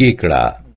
کې کړه